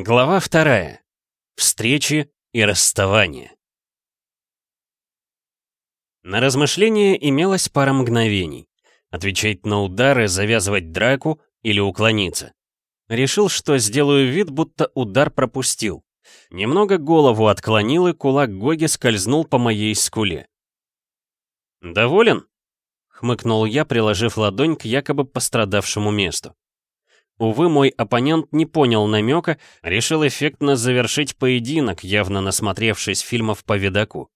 Глава вторая. Встречи и расставания. На размышление имелось пара мгновений. Отвечать на удары, завязывать драку или уклониться. Решил, что сделаю вид, будто удар пропустил. Немного голову отклонил, и кулак Гоги скользнул по моей скуле. «Доволен?» — хмыкнул я, приложив ладонь к якобы пострадавшему месту. Увы, мой оппонент не понял намека, решил эффектно завершить поединок, явно насмотревшись фильмов по видаку.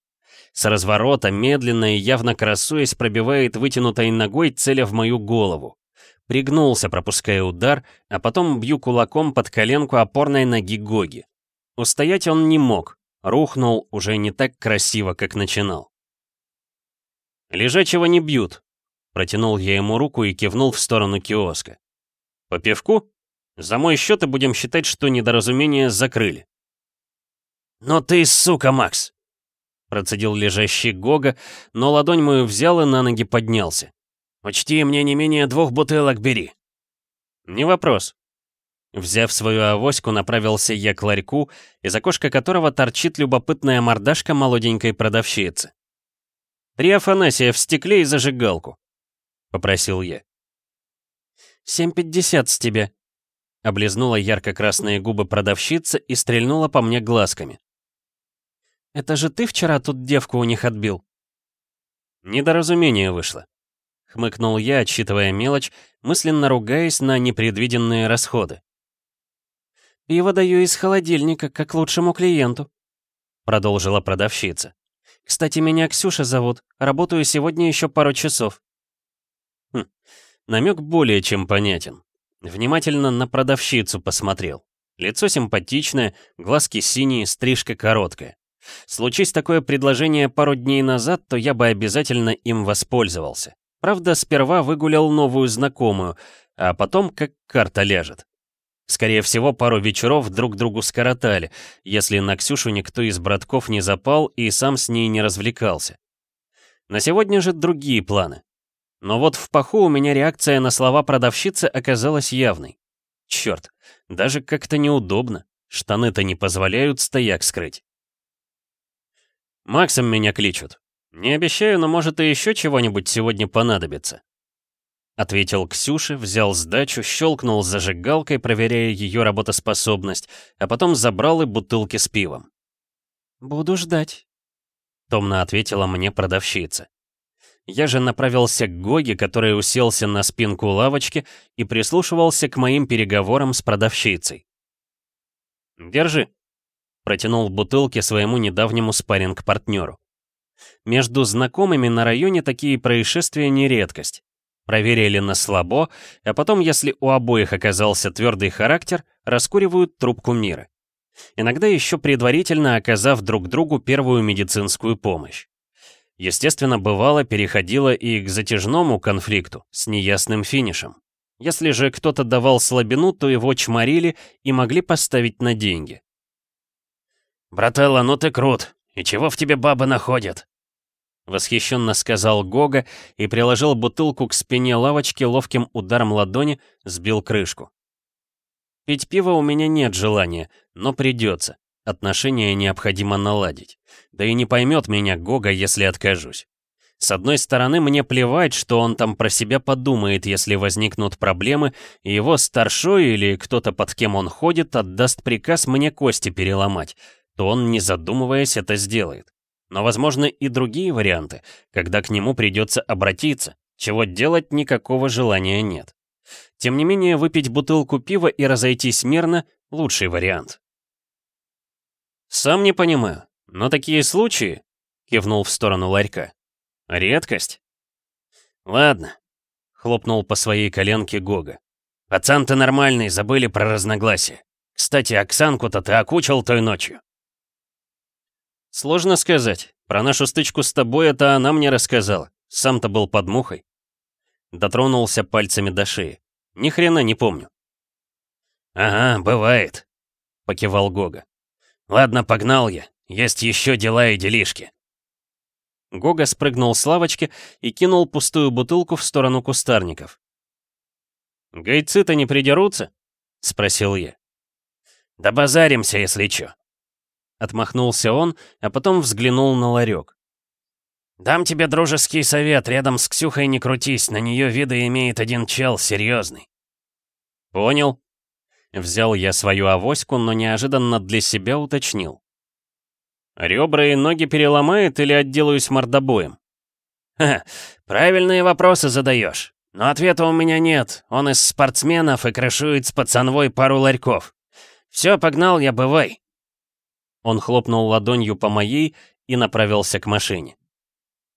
С разворота, медленно и явно красуясь, пробивает вытянутой ногой, целя в мою голову. Пригнулся, пропуская удар, а потом бью кулаком под коленку опорной ноги Гоги. Устоять он не мог, рухнул уже не так красиво, как начинал. «Лежачего не бьют», — протянул я ему руку и кивнул в сторону киоска. «По пивку? За мой счет и будем считать, что недоразумение закрыли». «Но ты сука, Макс!» Процедил лежащий Гога, но ладонь мою взял и на ноги поднялся. «Учти, мне не менее двух бутылок бери». «Не вопрос». Взяв свою авоську, направился я к ларьку, из окошка которого торчит любопытная мордашка молоденькой продавщицы. «Три Афанасия в стекле и зажигалку», — попросил я. «Семь пятьдесят с тебя», — облизнула ярко-красные губы продавщица и стрельнула по мне глазками. «Это же ты вчера тут девку у них отбил?» «Недоразумение вышло», — хмыкнул я, отсчитывая мелочь, мысленно ругаясь на непредвиденные расходы. «Пиво даю из холодильника, как лучшему клиенту», — продолжила продавщица. «Кстати, меня Ксюша зовут. Работаю сегодня еще пару часов». Хм, Намек более чем понятен. Внимательно на продавщицу посмотрел. Лицо симпатичное, глазки синие, стрижка короткая. Случись такое предложение пару дней назад, то я бы обязательно им воспользовался. Правда, сперва выгулял новую знакомую, а потом как карта ляжет. Скорее всего, пару вечеров друг другу скоротали, если на Ксюшу никто из братков не запал и сам с ней не развлекался. На сегодня же другие планы. Но вот в паху у меня реакция на слова продавщицы оказалась явной. Черт, даже как-то неудобно. Штаны-то не позволяют стояк скрыть. Максом меня кличут. Не обещаю, но может и еще чего-нибудь сегодня понадобится. Ответил Ксюше, взял сдачу, щелкнул зажигалкой, проверяя ее работоспособность, а потом забрал и бутылки с пивом. «Буду ждать», — томно ответила мне продавщица. Я же направился к Гоге, который уселся на спинку лавочки и прислушивался к моим переговорам с продавщицей. «Держи», — протянул бутылки своему недавнему спарринг-партнеру. Между знакомыми на районе такие происшествия не редкость. Проверили на слабо, а потом, если у обоих оказался твердый характер, раскуривают трубку мира. Иногда еще предварительно оказав друг другу первую медицинскую помощь. Естественно, бывало переходило и к затяжному конфликту с неясным финишем. Если же кто-то давал слабину, то его чморили и могли поставить на деньги. «Брателло, ну ты крут! И чего в тебе бабы находят?» Восхищенно сказал Гога и приложил бутылку к спине лавочки ловким ударом ладони, сбил крышку. Пить пиво у меня нет желания, но придется. Отношения необходимо наладить. Да и не поймет меня Гога, если откажусь. С одной стороны, мне плевать, что он там про себя подумает, если возникнут проблемы, и его старшой или кто-то, под кем он ходит, отдаст приказ мне кости переломать, то он, не задумываясь, это сделает. Но, возможно, и другие варианты, когда к нему придется обратиться, чего делать никакого желания нет. Тем не менее, выпить бутылку пива и разойтись мирно — лучший вариант. «Сам не понимаю, но такие случаи...» — кивнул в сторону ларька. «Редкость?» «Ладно», — хлопнул по своей коленке Гога. «Пацан ты нормальный, забыли про разногласия. Кстати, Оксанку-то ты окучил той ночью». «Сложно сказать. Про нашу стычку с тобой это она мне рассказала. Сам-то был под мухой». Дотронулся пальцами до шеи. Ни хрена не помню. «Ага, бывает», — покивал Гога. «Ладно, погнал я. Есть еще дела и делишки». Гога спрыгнул с лавочки и кинул пустую бутылку в сторону кустарников. «Гайцы-то не придерутся?» — спросил я. Да базаримся, если чё. Отмахнулся он, а потом взглянул на ларек. «Дам тебе дружеский совет, рядом с Ксюхой не крутись, на нее виды имеет один чел, серьезный. «Понял». Взял я свою авоську, но неожиданно для себя уточнил. «Ребра и ноги переломает или отделаюсь мордобоем?» «Ха, правильные вопросы задаешь. Но ответа у меня нет. Он из спортсменов и крышует с пацанвой пару ларьков. Все, погнал я, бывай». Он хлопнул ладонью по моей и направился к машине.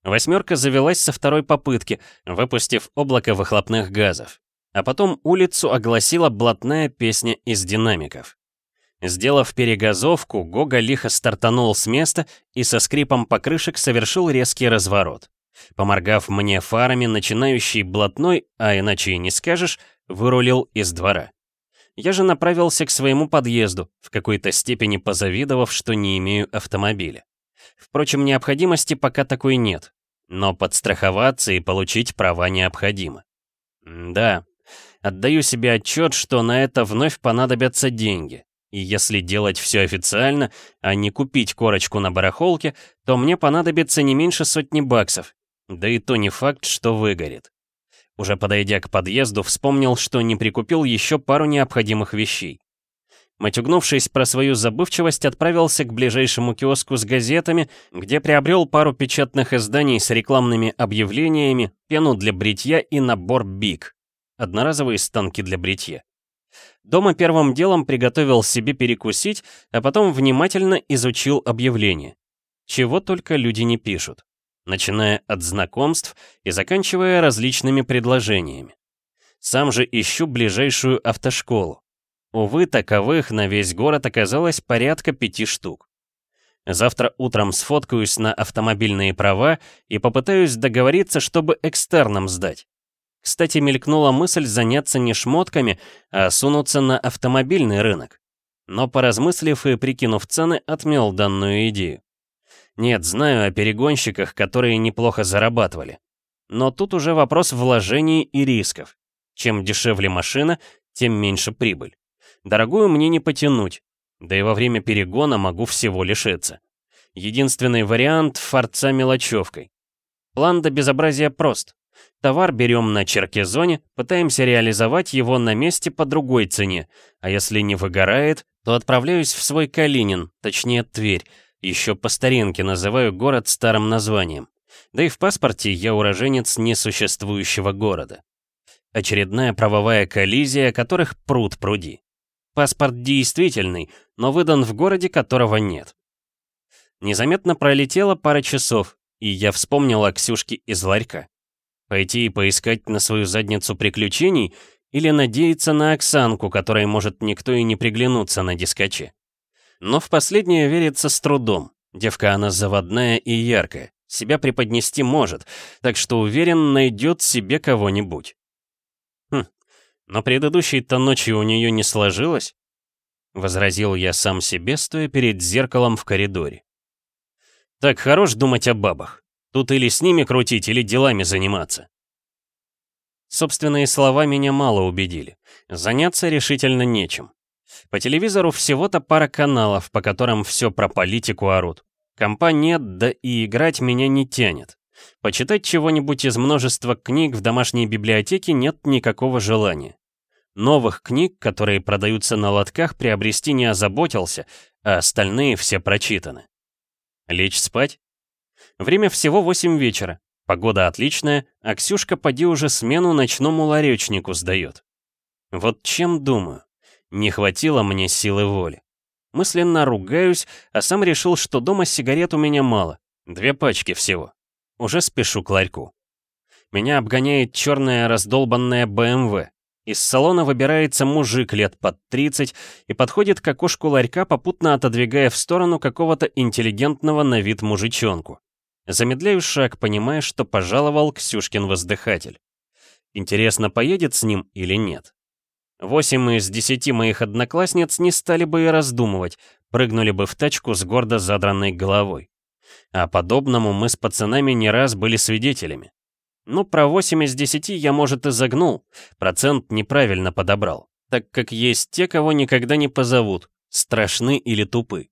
Восьмерка завелась со второй попытки, выпустив облако выхлопных газов. А потом улицу огласила блатная песня из динамиков. Сделав перегазовку, Гога лихо стартанул с места и со скрипом покрышек совершил резкий разворот. Поморгав мне фарами, начинающий блатной, а иначе и не скажешь, вырулил из двора. Я же направился к своему подъезду, в какой-то степени позавидовав, что не имею автомобиля. Впрочем, необходимости пока такой нет, но подстраховаться и получить права необходимо. да, отдаю себе отчет, что на это вновь понадобятся деньги. И если делать все официально, а не купить корочку на барахолке, то мне понадобится не меньше сотни баксов. Да и то не факт, что выгорит. Уже подойдя к подъезду, вспомнил, что не прикупил еще пару необходимых вещей. Матюгнувшись про свою забывчивость, отправился к ближайшему киоску с газетами, где приобрел пару печатных изданий с рекламными объявлениями, пену для бритья и набор БИК. Одноразовые станки для бритья. Дома первым делом приготовил себе перекусить, а потом внимательно изучил объявления. Чего только люди не пишут начиная от знакомств и заканчивая различными предложениями. Сам же ищу ближайшую автошколу. Увы, таковых на весь город оказалось порядка пяти штук. Завтра утром сфоткаюсь на автомобильные права и попытаюсь договориться, чтобы экстерном сдать. Кстати, мелькнула мысль заняться не шмотками, а сунуться на автомобильный рынок. Но поразмыслив и прикинув цены, отмел данную идею. Нет, знаю о перегонщиках, которые неплохо зарабатывали. Но тут уже вопрос вложений и рисков. Чем дешевле машина, тем меньше прибыль. Дорогую мне не потянуть, да и во время перегона могу всего лишиться. Единственный вариант — форца мелочевкой. План до безобразия прост. Товар берем на черкизоне, пытаемся реализовать его на месте по другой цене, а если не выгорает, то отправляюсь в свой Калинин, точнее Тверь, еще по старинке называю город старым названием. Да и в паспорте я уроженец несуществующего города. Очередная правовая коллизия, которых пруд пруди. Паспорт действительный, но выдан в городе, которого нет. Незаметно пролетела пара часов, и я вспомнил о Ксюшке из ларька. Пойти и поискать на свою задницу приключений или надеяться на Оксанку, которой может никто и не приглянуться на дискоче. Но в последнее верится с трудом. Девка она заводная и яркая, себя преподнести может, так что уверен, найдет себе кого-нибудь. Хм, но предыдущей-то ночью у нее не сложилось? Возразил я сам себе, стоя перед зеркалом в коридоре. Так хорош думать о бабах. Тут или с ними крутить, или делами заниматься. Собственные слова меня мало убедили. Заняться решительно нечем. По телевизору всего-то пара каналов, по которым все про политику орут. Компа нет, да и играть меня не тянет. Почитать чего-нибудь из множества книг в домашней библиотеке нет никакого желания. Новых книг, которые продаются на лотках, приобрести не озаботился, а остальные все прочитаны. Лечь спать? Время всего 8 вечера. Погода отличная, а Ксюшка поди уже смену ночному ларечнику сдает. Вот чем думаю. Не хватило мне силы воли. Мысленно ругаюсь, а сам решил, что дома сигарет у меня мало. Две пачки всего. Уже спешу к ларьку. Меня обгоняет черная раздолбанная БМВ. Из салона выбирается мужик лет под 30 и подходит к окошку ларька, попутно отодвигая в сторону какого-то интеллигентного на вид мужичонку. Замедляю шаг, понимая, что пожаловал Ксюшкин воздыхатель. Интересно, поедет с ним или нет? Восемь из десяти моих одноклассниц не стали бы и раздумывать, прыгнули бы в тачку с гордо задранной головой. А подобному мы с пацанами не раз были свидетелями. Ну, про 8 из 10 я, может, и загнул, процент неправильно подобрал, так как есть те, кого никогда не позовут, страшны или тупы.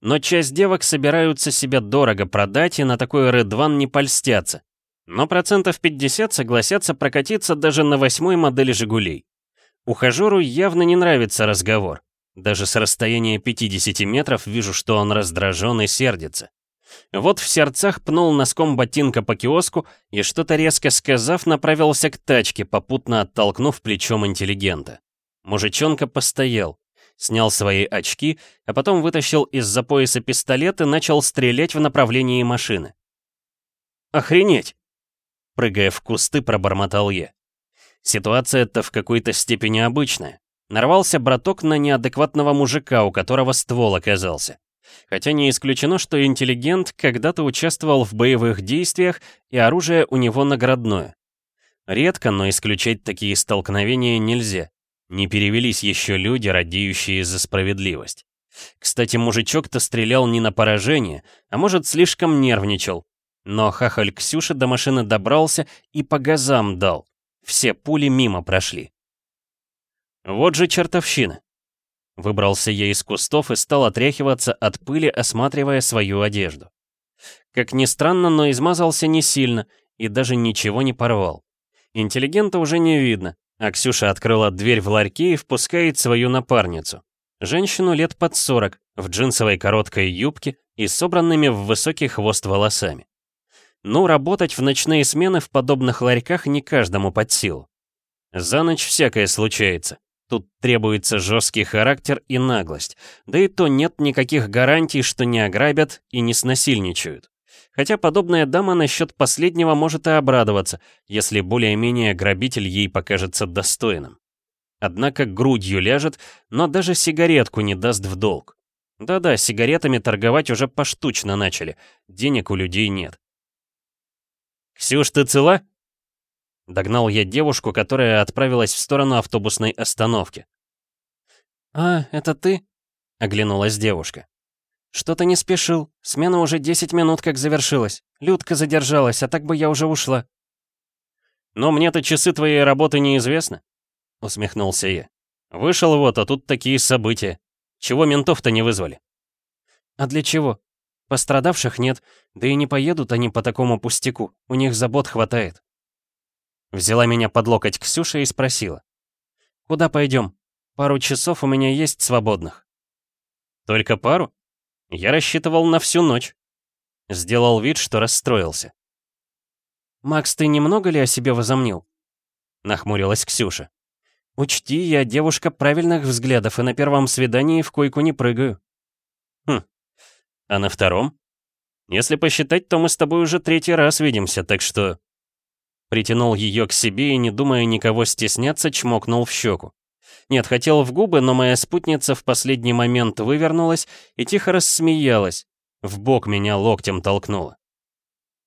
Но часть девок собираются себя дорого продать и на такой редван не польстятся. Но процентов 50 согласятся прокатиться даже на восьмой модели «Жигулей». Ухажеру явно не нравится разговор. Даже с расстояния 50 метров вижу, что он раздражен и сердится. Вот в сердцах пнул носком ботинка по киоску и, что-то резко сказав, направился к тачке, попутно оттолкнув плечом интеллигента. Мужичонка постоял, снял свои очки, а потом вытащил из-за пояса пистолет и начал стрелять в направлении машины. «Охренеть!» Прыгая в кусты, пробормотал я. Ситуация-то в какой-то степени обычная. Нарвался браток на неадекватного мужика, у которого ствол оказался. Хотя не исключено, что интеллигент когда-то участвовал в боевых действиях, и оружие у него наградное. Редко, но исключать такие столкновения нельзя. Не перевелись еще люди, радеющие за справедливость. Кстати, мужичок-то стрелял не на поражение, а может, слишком нервничал. Но хахаль Ксюши до машины добрался и по газам дал. Все пули мимо прошли. Вот же чертовщина. Выбрался я из кустов и стал отряхиваться от пыли, осматривая свою одежду. Как ни странно, но измазался не сильно и даже ничего не порвал. Интеллигента уже не видно, а Ксюша открыла дверь в ларьке и впускает свою напарницу. Женщину лет под 40, в джинсовой короткой юбке и собранными в высокий хвост волосами. Ну, работать в ночные смены в подобных ларьках не каждому под силу. За ночь всякое случается. Тут требуется жесткий характер и наглость. Да и то нет никаких гарантий, что не ограбят и не снасильничают. Хотя подобная дама насчет последнего может и обрадоваться, если более-менее грабитель ей покажется достойным. Однако грудью ляжет, но даже сигаретку не даст в долг. Да-да, сигаретами торговать уже поштучно начали, денег у людей нет. «Ксюш, ты цела?» Догнал я девушку, которая отправилась в сторону автобусной остановки. «А, это ты?» — оглянулась девушка. «Что-то не спешил. Смена уже 10 минут как завершилась. Людка задержалась, а так бы я уже ушла». «Но мне-то часы твоей работы неизвестны», — усмехнулся я. «Вышел вот, а тут такие события. Чего ментов-то не вызвали?» «А для чего? Пострадавших нет, да и не поедут они по такому пустяку, у них забот хватает». Взяла меня под локоть Ксюша и спросила. «Куда пойдем? Пару часов у меня есть свободных». «Только пару? Я рассчитывал на всю ночь». Сделал вид, что расстроился. «Макс, ты немного ли о себе возомнил?» Нахмурилась Ксюша. «Учти, я девушка правильных взглядов и на первом свидании в койку не прыгаю». «Хм, а на втором? Если посчитать, то мы с тобой уже третий раз видимся, так что...» Притянул ее к себе и, не думая никого стесняться, чмокнул в щеку. Нет, хотел в губы, но моя спутница в последний момент вывернулась и тихо рассмеялась. В бок меня локтем толкнула.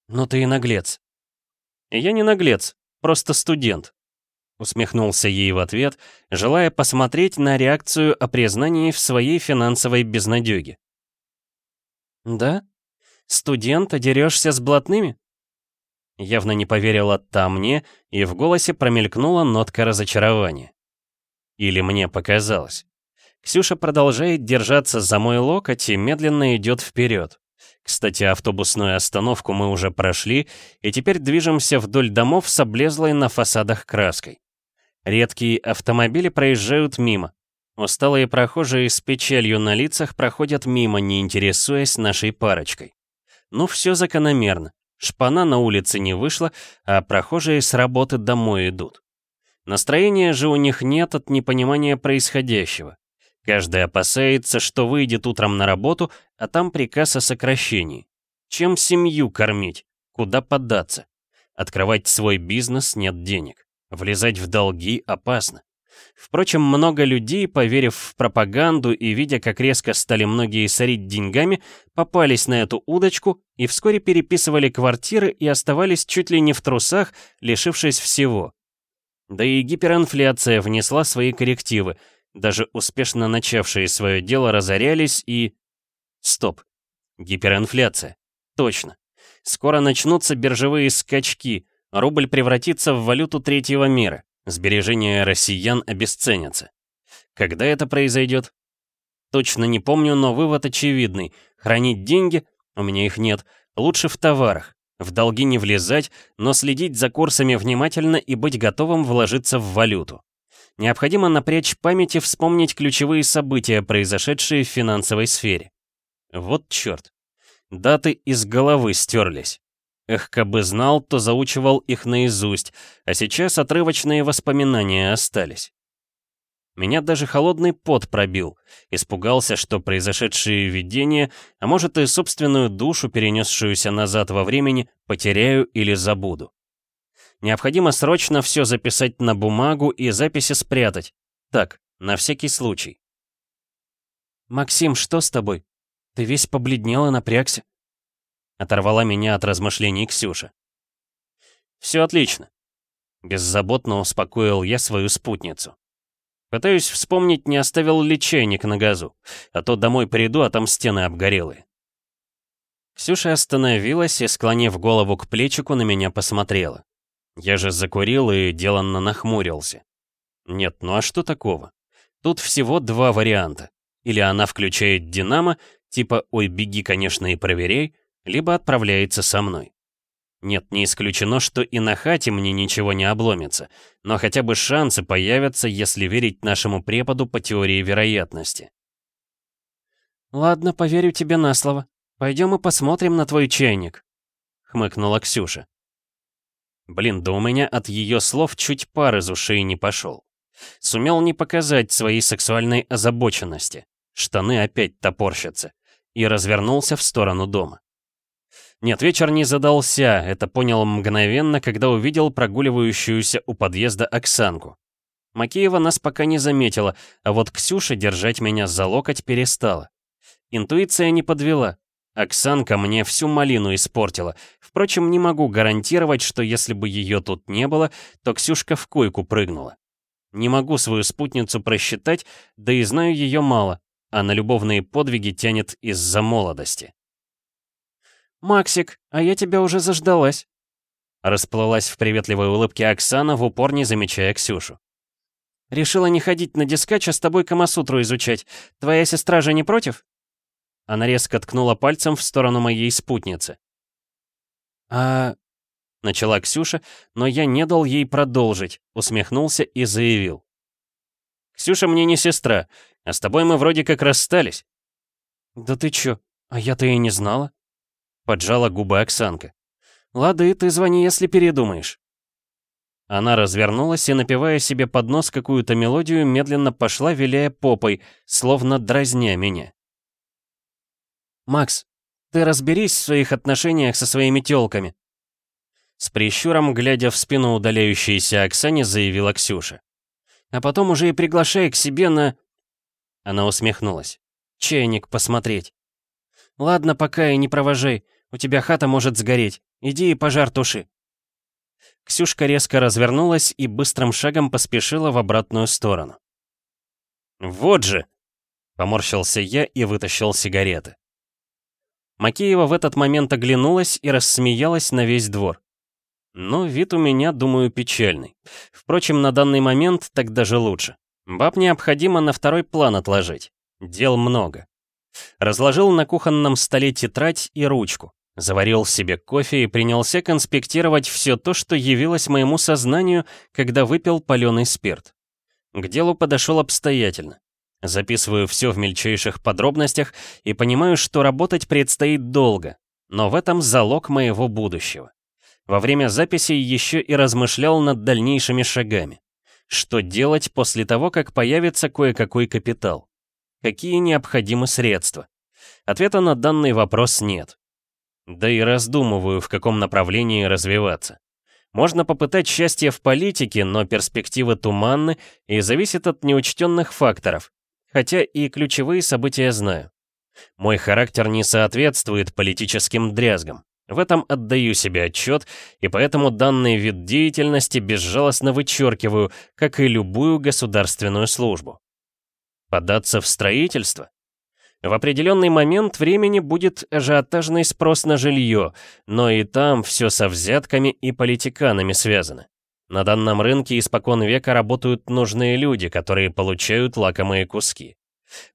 «Ну ты и наглец». «Я не наглец, просто студент», — усмехнулся ей в ответ, желая посмотреть на реакцию о признании в своей финансовой безнадёге. «Да? Студент, а дерешься с блатными?» Явно не поверила та мне, и в голосе промелькнула нотка разочарования. Или мне показалось. Ксюша продолжает держаться за мой локоть и медленно идет вперед. Кстати, автобусную остановку мы уже прошли, и теперь движемся вдоль домов с облезлой на фасадах краской. Редкие автомобили проезжают мимо. Усталые прохожие с печалью на лицах проходят мимо, не интересуясь нашей парочкой. Ну, все закономерно. Шпана на улице не вышла, а прохожие с работы домой идут. Настроения же у них нет от непонимания происходящего. Каждый опасается, что выйдет утром на работу, а там приказ о сокращении. Чем семью кормить? Куда податься? Открывать свой бизнес нет денег. Влезать в долги опасно. Впрочем, много людей, поверив в пропаганду и видя, как резко стали многие сорить деньгами, попались на эту удочку и вскоре переписывали квартиры и оставались чуть ли не в трусах, лишившись всего. Да и гиперинфляция внесла свои коррективы, даже успешно начавшие свое дело разорялись и... Стоп. Гиперинфляция. Точно. Скоро начнутся биржевые скачки, рубль превратится в валюту третьего мира. Сбережения россиян обесценятся. Когда это произойдет? Точно не помню, но вывод очевидный. Хранить деньги, у меня их нет, лучше в товарах. В долги не влезать, но следить за курсами внимательно и быть готовым вложиться в валюту. Необходимо напрячь память и вспомнить ключевые события, произошедшие в финансовой сфере. Вот черт. Даты из головы стерлись. Эх, кабы знал, то заучивал их наизусть, а сейчас отрывочные воспоминания остались. Меня даже холодный пот пробил. Испугался, что произошедшие видения, а может и собственную душу, перенесшуюся назад во времени, потеряю или забуду. Необходимо срочно все записать на бумагу и записи спрятать. Так, на всякий случай. «Максим, что с тобой? Ты весь побледнел и напрягся?» Оторвала меня от размышлений Ксюша. «Все отлично», — беззаботно успокоил я свою спутницу. Пытаюсь вспомнить, не оставил ли чайник на газу, а то домой приду, а там стены обгорелые. Ксюша остановилась и, склонив голову к плечику, на меня посмотрела. Я же закурил и деланно нахмурился. Нет, ну а что такого? Тут всего два варианта. Или она включает динамо, типа «Ой, беги, конечно, и проверяй», либо отправляется со мной. Нет, не исключено, что и на хате мне ничего не обломится, но хотя бы шансы появятся, если верить нашему преподу по теории вероятности. «Ладно, поверю тебе на слово. Пойдем и посмотрим на твой чайник», — хмыкнула Ксюша. Блин, да у меня от ее слов чуть пар из ушей не пошел. Сумел не показать своей сексуальной озабоченности. Штаны опять топорщатся. И развернулся в сторону дома. Нет, вечер не задался, это понял мгновенно, когда увидел прогуливающуюся у подъезда Оксанку. Макеева нас пока не заметила, а вот Ксюша держать меня за локоть перестала. Интуиция не подвела. Оксанка мне всю малину испортила. Впрочем, не могу гарантировать, что если бы ее тут не было, то Ксюшка в койку прыгнула. Не могу свою спутницу просчитать, да и знаю ее мало, а на любовные подвиги тянет из-за молодости. «Максик, а я тебя уже заждалась!» Расплылась в приветливой улыбке Оксана, в упор не замечая Ксюшу. «Решила не ходить на дискач, а с тобой Камасутру изучать. Твоя сестра же не против?» Она резко ткнула пальцем в сторону моей спутницы. «А...» — начала Ксюша, но я не дал ей продолжить, усмехнулся и заявил. «Ксюша мне не сестра, а с тобой мы вроде как расстались». «Да ты чё, а я-то и не знала», Поджала губы Оксанка. «Лады, ты звони, если передумаешь». Она развернулась и, напевая себе под нос какую-то мелодию, медленно пошла, виляя попой, словно дразня меня. «Макс, ты разберись в своих отношениях со своими тёлками», с прищуром, глядя в спину удаляющейся Оксане, заявила Ксюша. «А потом уже и приглашай к себе на...» Она усмехнулась. «Чайник посмотреть». «Ладно, пока и не провожай. У тебя хата может сгореть. Иди и пожар туши». Ксюшка резко развернулась и быстрым шагом поспешила в обратную сторону. «Вот же!» — поморщился я и вытащил сигареты. Макеева в этот момент оглянулась и рассмеялась на весь двор. Ну, вид у меня, думаю, печальный. Впрочем, на данный момент так даже лучше. Баб необходимо на второй план отложить. Дел много. Разложил на кухонном столе тетрадь и ручку. Заварил себе кофе и принялся конспектировать все то, что явилось моему сознанию, когда выпил паленый спирт. К делу подошел обстоятельно. Записываю все в мельчайших подробностях и понимаю, что работать предстоит долго, но в этом залог моего будущего. Во время записи еще и размышлял над дальнейшими шагами. Что делать после того, как появится кое-какой капитал? Какие необходимы средства? Ответа на данный вопрос нет. Да и раздумываю, в каком направлении развиваться. Можно попытать счастье в политике, но перспективы туманны и зависят от неучтенных факторов. Хотя и ключевые события знаю. Мой характер не соответствует политическим дрязгам. В этом отдаю себе отчет, и поэтому данный вид деятельности безжалостно вычеркиваю, как и любую государственную службу. Податься в строительство? В определенный момент времени будет ажиотажный спрос на жилье, но и там все со взятками и политиканами связано. На данном рынке испокон века работают нужные люди, которые получают лакомые куски.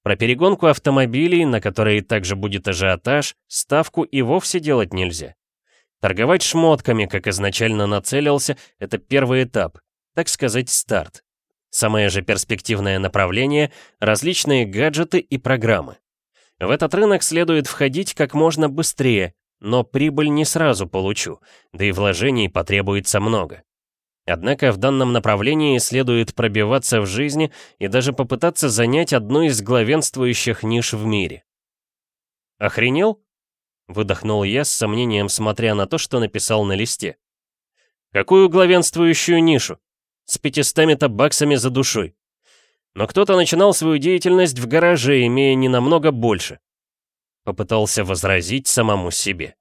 Про перегонку автомобилей, на которой также будет ажиотаж, ставку и вовсе делать нельзя. Торговать шмотками, как изначально нацелился, это первый этап, так сказать, старт. Самое же перспективное направление — различные гаджеты и программы. В этот рынок следует входить как можно быстрее, но прибыль не сразу получу, да и вложений потребуется много. Однако в данном направлении следует пробиваться в жизни и даже попытаться занять одну из главенствующих ниш в мире. «Охренел?» — выдохнул я с сомнением, смотря на то, что написал на листе. «Какую главенствующую нишу? С пятистами-то баксами за душой. Но кто-то начинал свою деятельность в гараже, имея не намного больше». Попытался возразить самому себе.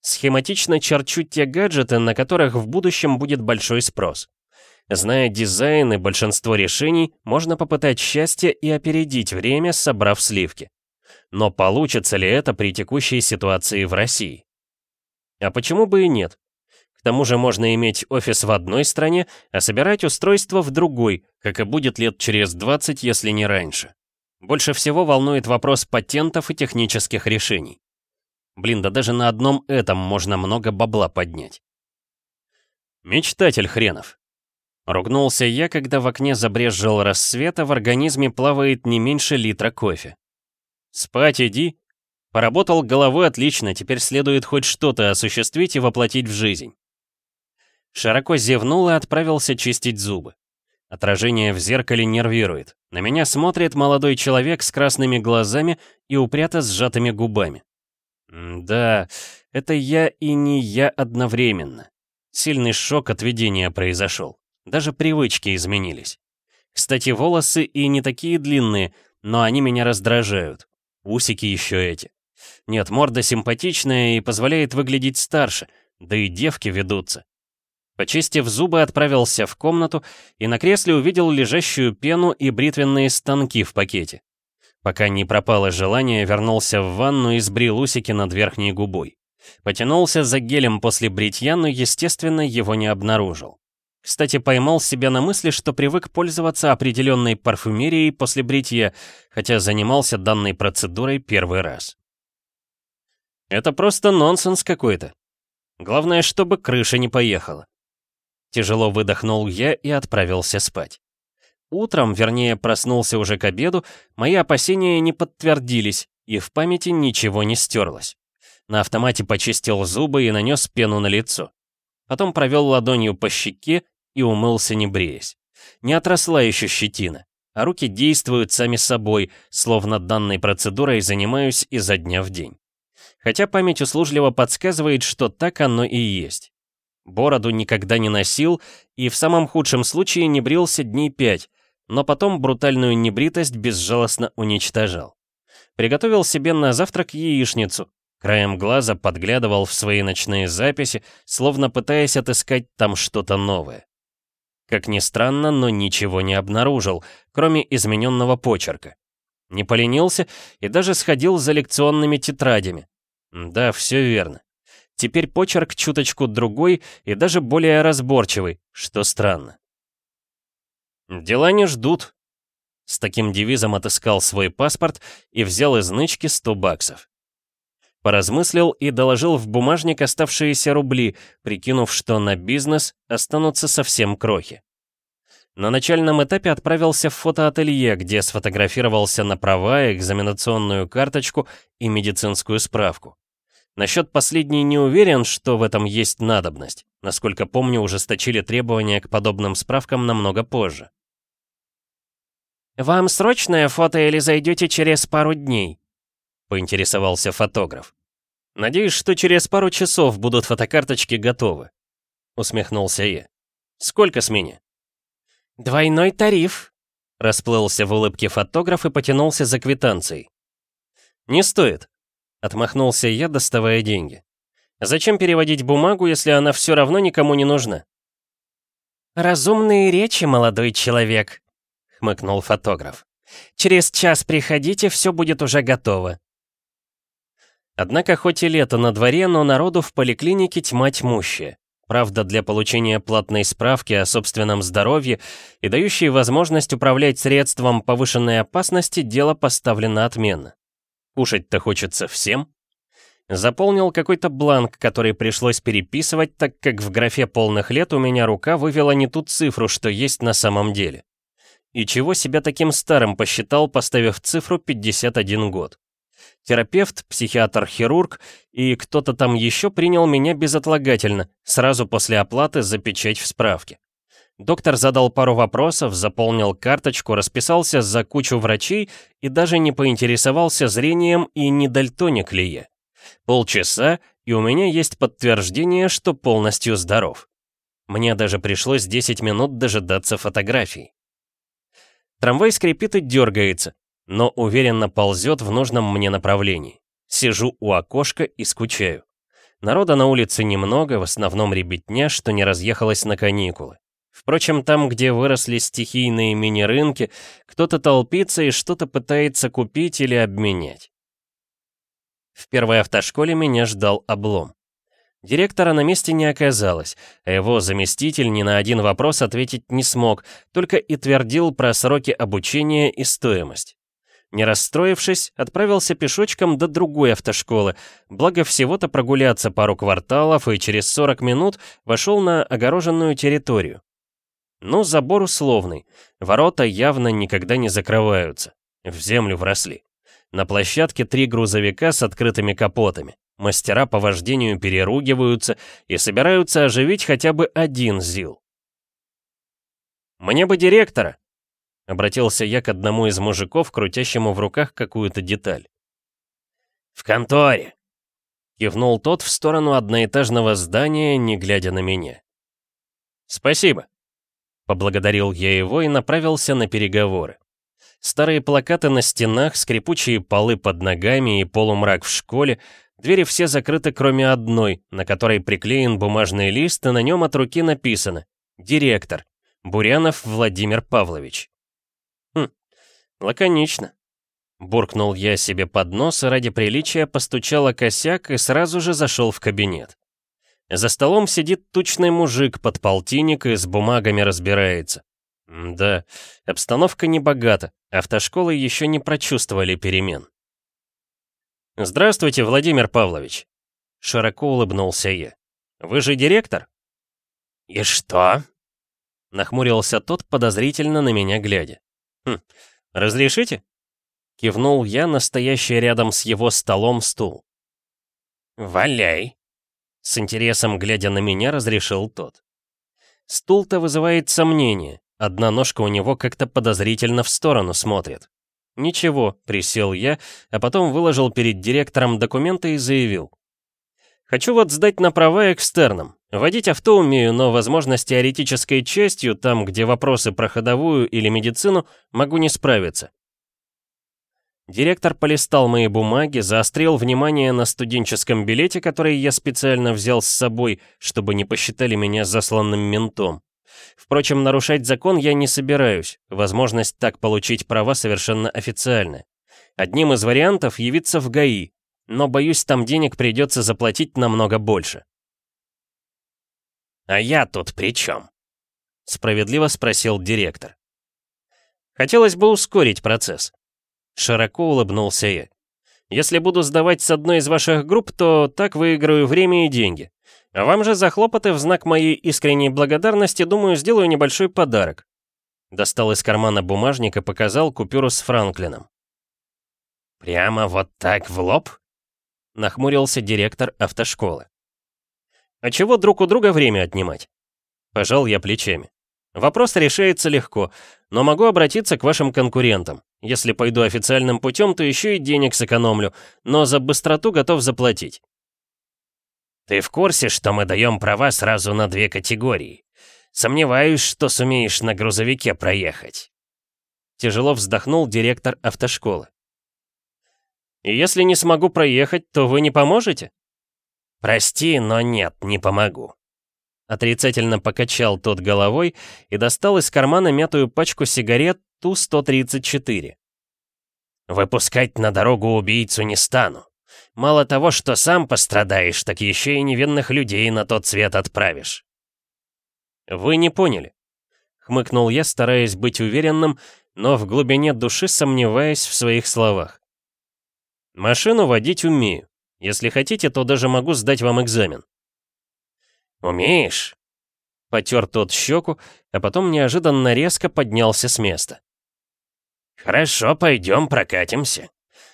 Схематично черчу те гаджеты, на которых в будущем будет большой спрос. Зная дизайн и большинство решений, можно попытать счастье и опередить время, собрав сливки. Но получится ли это при текущей ситуации в России? А почему бы и нет? К тому же можно иметь офис в одной стране, а собирать устройство в другой, как и будет лет через 20, если не раньше. Больше всего волнует вопрос патентов и технических решений. Блин, да даже на одном этом можно много бабла поднять. Мечтатель хренов. Ругнулся я, когда в окне забрезжил рассвет, а в организме плавает не меньше литра кофе. Спать иди. Поработал головой отлично, теперь следует хоть что-то осуществить и воплотить в жизнь. Широко зевнул и отправился чистить зубы. Отражение в зеркале нервирует. На меня смотрит молодой человек с красными глазами и упрято сжатыми губами. Да, это я и не я одновременно. Сильный шок от видения произошел. Даже привычки изменились. Кстати, волосы и не такие длинные, но они меня раздражают. Усики еще эти. Нет, морда симпатичная и позволяет выглядеть старше, да и девки ведутся. Почистив зубы, отправился в комнату и на кресле увидел лежащую пену и бритвенные станки в пакете. Пока не пропало желание, вернулся в ванну и сбрил усики над верхней губой. Потянулся за гелем после бритья, но, естественно, его не обнаружил. Кстати, поймал себя на мысли, что привык пользоваться определенной парфюмерией после бритья, хотя занимался данной процедурой первый раз. Это просто нонсенс какой-то. Главное, чтобы крыша не поехала. Тяжело выдохнул я и отправился спать. Утром, вернее, проснулся уже к обеду, мои опасения не подтвердились, и в памяти ничего не стерлось. На автомате почистил зубы и нанес пену на лицо. Потом провел ладонью по щеке и умылся не бреясь. Не отросла еще щетина, а руки действуют сами собой, словно данной процедурой занимаюсь изо дня в день. Хотя память услужливо подсказывает, что так оно и есть. Бороду никогда не носил и в самом худшем случае не брился дней пять, но потом брутальную небритость безжалостно уничтожал. Приготовил себе на завтрак яичницу, краем глаза подглядывал в свои ночные записи, словно пытаясь отыскать там что-то новое. Как ни странно, но ничего не обнаружил, кроме измененного почерка. Не поленился и даже сходил за лекционными тетрадями. Да, все верно. Теперь почерк чуточку другой и даже более разборчивый, что странно. «Дела не ждут». С таким девизом отыскал свой паспорт и взял из нычки 100 баксов. Поразмыслил и доложил в бумажник оставшиеся рубли, прикинув, что на бизнес останутся совсем крохи. На начальном этапе отправился в фотоателье, где сфотографировался на права, экзаменационную карточку и медицинскую справку. Насчет последней не уверен, что в этом есть надобность. Насколько помню, ужесточили требования к подобным справкам намного позже. «Вам срочное фото или зайдете через пару дней?» — поинтересовался фотограф. «Надеюсь, что через пару часов будут фотокарточки готовы», — усмехнулся я. «Сколько с меня?» «Двойной тариф», — расплылся в улыбке фотограф и потянулся за квитанцией. «Не стоит», — отмахнулся я, доставая деньги. «Зачем переводить бумагу, если она все равно никому не нужна?» «Разумные речи, молодой человек», хмыкнул фотограф. «Через час приходите, все будет уже готово». Однако хоть и лето на дворе, но народу в поликлинике тьма тьмущая. правда для получения платной справки о собственном здоровье и дающей возможность управлять средством повышенной опасности, дело поставлено отменно. Кушать-то хочется всем. Заполнил какой-то бланк, который пришлось переписывать, так как в графе полных лет у меня рука вывела не ту цифру, что есть на самом деле. И чего себя таким старым посчитал, поставив цифру 51 год. Терапевт, психиатр-хирург и кто-то там еще принял меня безотлагательно, сразу после оплаты за печать в справке. Доктор задал пару вопросов, заполнил карточку, расписался за кучу врачей и даже не поинтересовался зрением и не дальтоник ли я. Полчаса, и у меня есть подтверждение, что полностью здоров. Мне даже пришлось 10 минут дожидаться фотографий. Трамвай скрипит и дергается, но уверенно ползет в нужном мне направлении. Сижу у окошка и скучаю. Народа на улице немного, в основном ребятня, что не разъехалась на каникулы. Впрочем, там, где выросли стихийные мини-рынки, кто-то толпится и что-то пытается купить или обменять. В первой автошколе меня ждал облом. Директора на месте не оказалось, а его заместитель ни на один вопрос ответить не смог, только и твердил про сроки обучения и стоимость. Не расстроившись, отправился пешочком до другой автошколы, благо всего-то прогуляться пару кварталов и через 40 минут вошел на огороженную территорию. Ну, забор условный, ворота явно никогда не закрываются, в землю вросли. На площадке три грузовика с открытыми капотами. Мастера по вождению переругиваются и собираются оживить хотя бы один ЗИЛ. «Мне бы директора!» Обратился я к одному из мужиков, крутящему в руках какую-то деталь. «В конторе!» Кивнул тот в сторону одноэтажного здания, не глядя на меня. «Спасибо!» Поблагодарил я его и направился на переговоры. Старые плакаты на стенах, скрипучие полы под ногами и полумрак в школе, двери все закрыты, кроме одной, на которой приклеен бумажный лист, и на нем от руки написано «Директор. Бурянов Владимир Павлович». Лаконично. Буркнул я себе под нос и ради приличия постучал о косяк и сразу же зашел в кабинет. За столом сидит тучный мужик под полтинник и с бумагами разбирается. Да, обстановка не богата, автошколы еще не прочувствовали перемен. «Здравствуйте, Владимир Павлович!» Широко улыбнулся я. «Вы же директор?» «И что?» Нахмурился тот, подозрительно на меня глядя. «Хм, «Разрешите?» Кивнул я, настоящий рядом с его столом стул. «Валяй!» С интересом, глядя на меня, разрешил тот. Стул-то вызывает сомнение. Одна ножка у него как-то подозрительно в сторону смотрит. «Ничего», — присел я, а потом выложил перед директором документы и заявил. «Хочу вот сдать на права экстерном. Водить авто умею, но, возможно, с теоретической частью, там, где вопросы про ходовую или медицину, могу не справиться. Директор полистал мои бумаги, заострил внимание на студенческом билете, который я специально взял с собой, чтобы не посчитали меня засланным ментом. Впрочем, нарушать закон я не собираюсь, возможность так получить права совершенно официальная. Одним из вариантов явиться в ГАИ, но, боюсь, там денег придется заплатить намного больше. «А я тут при чем?» — справедливо спросил директор. «Хотелось бы ускорить процесс». Широко улыбнулся я. «Если буду сдавать с одной из ваших групп, то так выиграю время и деньги. А вам же за хлопоты в знак моей искренней благодарности, думаю, сделаю небольшой подарок». Достал из кармана бумажник и показал купюру с Франклином. «Прямо вот так в лоб?» Нахмурился директор автошколы. А чего друг у друга время отнимать? Пожал я плечами. Вопрос решается легко, но могу обратиться к вашим конкурентам. Если пойду официальным путем, то еще и денег сэкономлю, но за быстроту готов заплатить. Ты в курсе, что мы даем права сразу на две категории? Сомневаюсь, что сумеешь на грузовике проехать. Тяжело вздохнул директор автошколы. И если не смогу проехать, то вы не поможете? «Прости, но нет, не помогу». Отрицательно покачал тот головой и достал из кармана мятую пачку сигарет Ту-134. «Выпускать на дорогу убийцу не стану. Мало того, что сам пострадаешь, так еще и невинных людей на тот свет отправишь». «Вы не поняли», — хмыкнул я, стараясь быть уверенным, но в глубине души сомневаясь в своих словах. «Машину водить умею. Если хотите, то даже могу сдать вам экзамен». «Умеешь?» Потер тот щеку, а потом неожиданно резко поднялся с места. «Хорошо, пойдем прокатимся.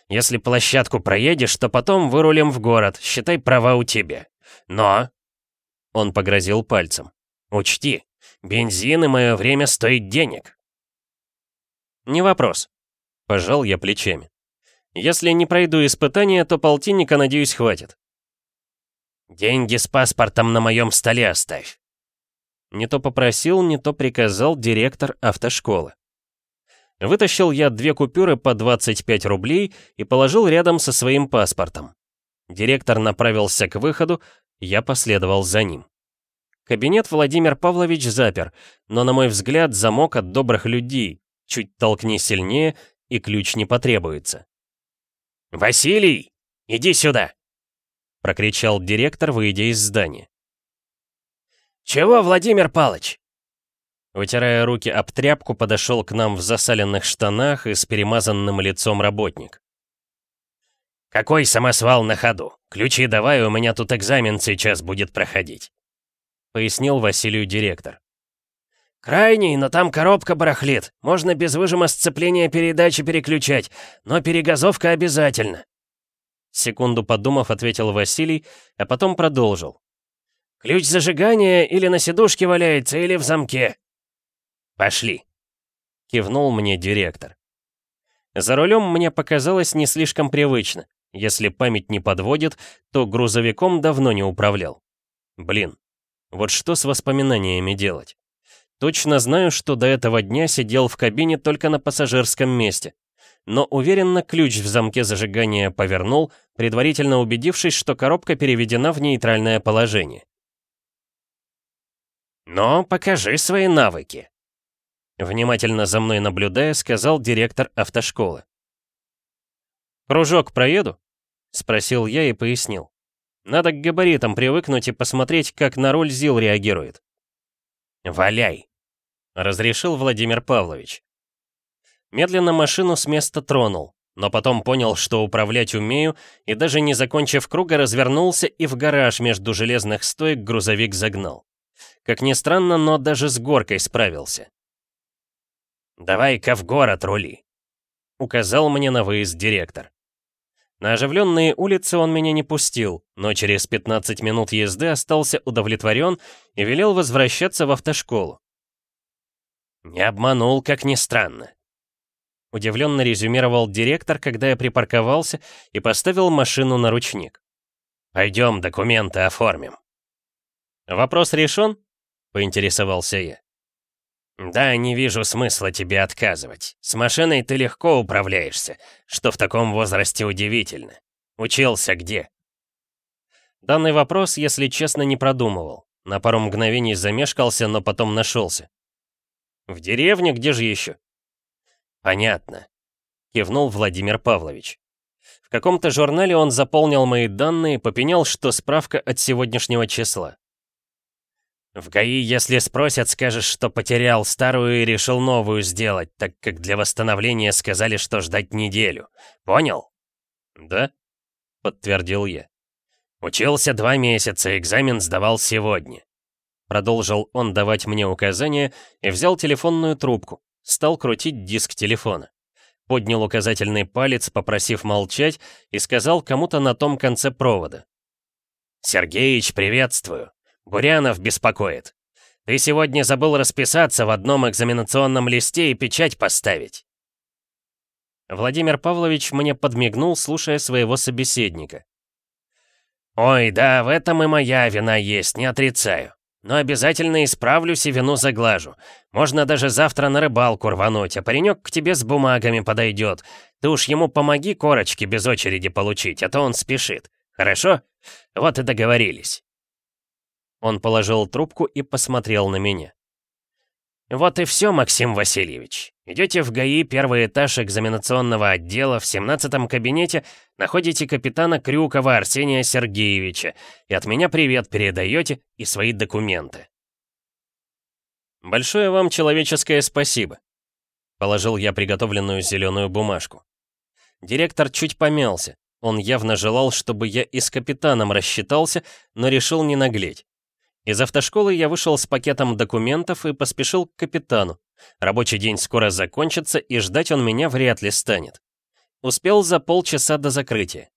Если площадку проедешь, то потом вырулим в город, считай права у тебя. Но...» Он погрозил пальцем. «Учти, бензин и мое время стоит денег». «Не вопрос», — пожал я плечами. «Если не пройду испытания, то полтинника, надеюсь, хватит». «Деньги с паспортом на моем столе оставь». Не то попросил, не то приказал директор автошколы. Вытащил я две купюры по 25 рублей и положил рядом со своим паспортом. Директор направился к выходу, я последовал за ним. Кабинет Владимир Павлович запер, но, на мой взгляд, замок от добрых людей. Чуть толкни сильнее, и ключ не потребуется. «Василий, иди сюда!» — прокричал директор, выйдя из здания. «Чего, Владимир Палыч?» Вытирая руки об тряпку, подошел к нам в засаленных штанах и с перемазанным лицом работник. «Какой самосвал на ходу? Ключи давай, у меня тут экзамен сейчас будет проходить», — пояснил Василию директор. «Крайний, но там коробка барахлит. Можно без выжима сцепления передачи переключать, но перегазовка обязательно». Секунду подумав, ответил Василий, а потом продолжил. «Ключ зажигания или на сидушке валяется, или в замке». «Пошли», — кивнул мне директор. За рулем мне показалось не слишком привычно. Если память не подводит, то грузовиком давно не управлял. Блин, вот что с воспоминаниями делать? Точно знаю, что до этого дня сидел в кабине только на пассажирском месте. Но уверенно ключ в замке зажигания повернул, предварительно убедившись, что коробка переведена в нейтральное положение. «Но покажи свои навыки», Внимательно за мной наблюдая, сказал директор автошколы. «Кружок проеду?» — спросил я и пояснил. «Надо к габаритам привыкнуть и посмотреть, как на руль ЗИЛ реагирует». «Валяй!» разрешил Владимир Павлович. Медленно машину с места тронул, но потом понял, что управлять умею, и даже не закончив круга, развернулся и в гараж между железных стоек грузовик загнал. Как ни странно, но даже с горкой справился. «Давай-ка в город рули», — указал мне на выезд директор. На оживленные улицы он меня не пустил, но через 15 минут езды остался удовлетворен и велел возвращаться в автошколу. «Не обманул, как ни странно». Удивленно резюмировал директор, когда я припарковался и поставил машину на ручник. «Пойдем, документы оформим». «Вопрос решен?» — поинтересовался я. «Да, не вижу смысла тебе отказывать. С машиной ты легко управляешься, что в таком возрасте удивительно. Учился где?» Данный вопрос, если честно, не продумывал. На пару мгновений замешкался, но потом нашелся. «В деревне, где же еще?» «Понятно», — кивнул Владимир Павлович. В каком-то журнале он заполнил мои данные и попенял, что справка от сегодняшнего числа. В ГАИ, если спросят, скажешь, что потерял старую и решил новую сделать, так как для восстановления сказали, что ждать неделю. Понял? Да, подтвердил я. Учился два месяца, экзамен сдавал сегодня. Продолжил он давать мне указания и взял телефонную трубку, стал крутить диск телефона. Поднял указательный палец, попросив молчать, и сказал кому-то на том конце провода. «Сергеич, приветствую. Бурянов беспокоит. Ты сегодня забыл расписаться в одном экзаменационном листе и печать поставить. Владимир Павлович мне подмигнул, слушая своего собеседника. «Ой, да, в этом и моя вина есть, не отрицаю. Но обязательно исправлюсь и вину заглажу. Можно даже завтра на рыбалку рвануть, а паренек к тебе с бумагами подойдет. Ты уж ему помоги корочки без очереди получить, а то он спешит. Хорошо? Вот и договорились». Он положил трубку и посмотрел на меня. «Вот и все, Максим Васильевич. Идете в ГАИ, первый этаж экзаменационного отдела, в 17 кабинете находите капитана Крюкова Арсения Сергеевича, и от меня привет передаете и свои документы». «Большое вам человеческое спасибо», — положил я приготовленную зеленую бумажку. Директор чуть помялся. Он явно желал, чтобы я и с капитаном рассчитался, но решил не наглеть. Из автошколы я вышел с пакетом документов и поспешил к капитану. Рабочий день скоро закончится, и ждать он меня вряд ли станет. Успел за полчаса до закрытия.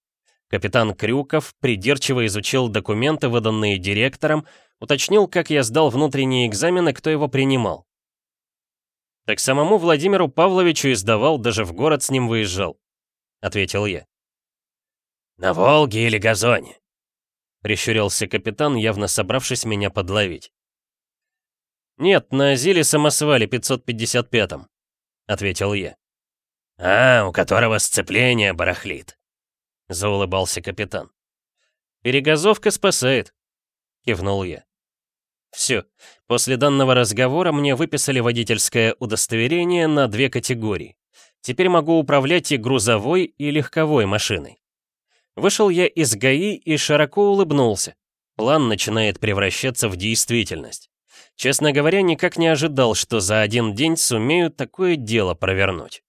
Капитан Крюков придирчиво изучил документы, выданные директором, уточнил, как я сдал внутренние экзамены, кто его принимал. «Так самому Владимиру Павловичу издавал, даже в город с ним выезжал», — ответил я. «На Волге или Газоне?» — прищурился капитан, явно собравшись меня подловить. «Нет, на Зиле-самосвале 555-м», — ответил я. «А, у которого сцепление барахлит», — заулыбался капитан. «Перегазовка спасает», — кивнул я. Все, после данного разговора мне выписали водительское удостоверение на две категории. Теперь могу управлять и грузовой, и легковой машиной. Вышел я из ГАИ и широко улыбнулся. План начинает превращаться в действительность. Честно говоря, никак не ожидал, что за один день сумею такое дело провернуть.